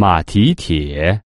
马蹄铁。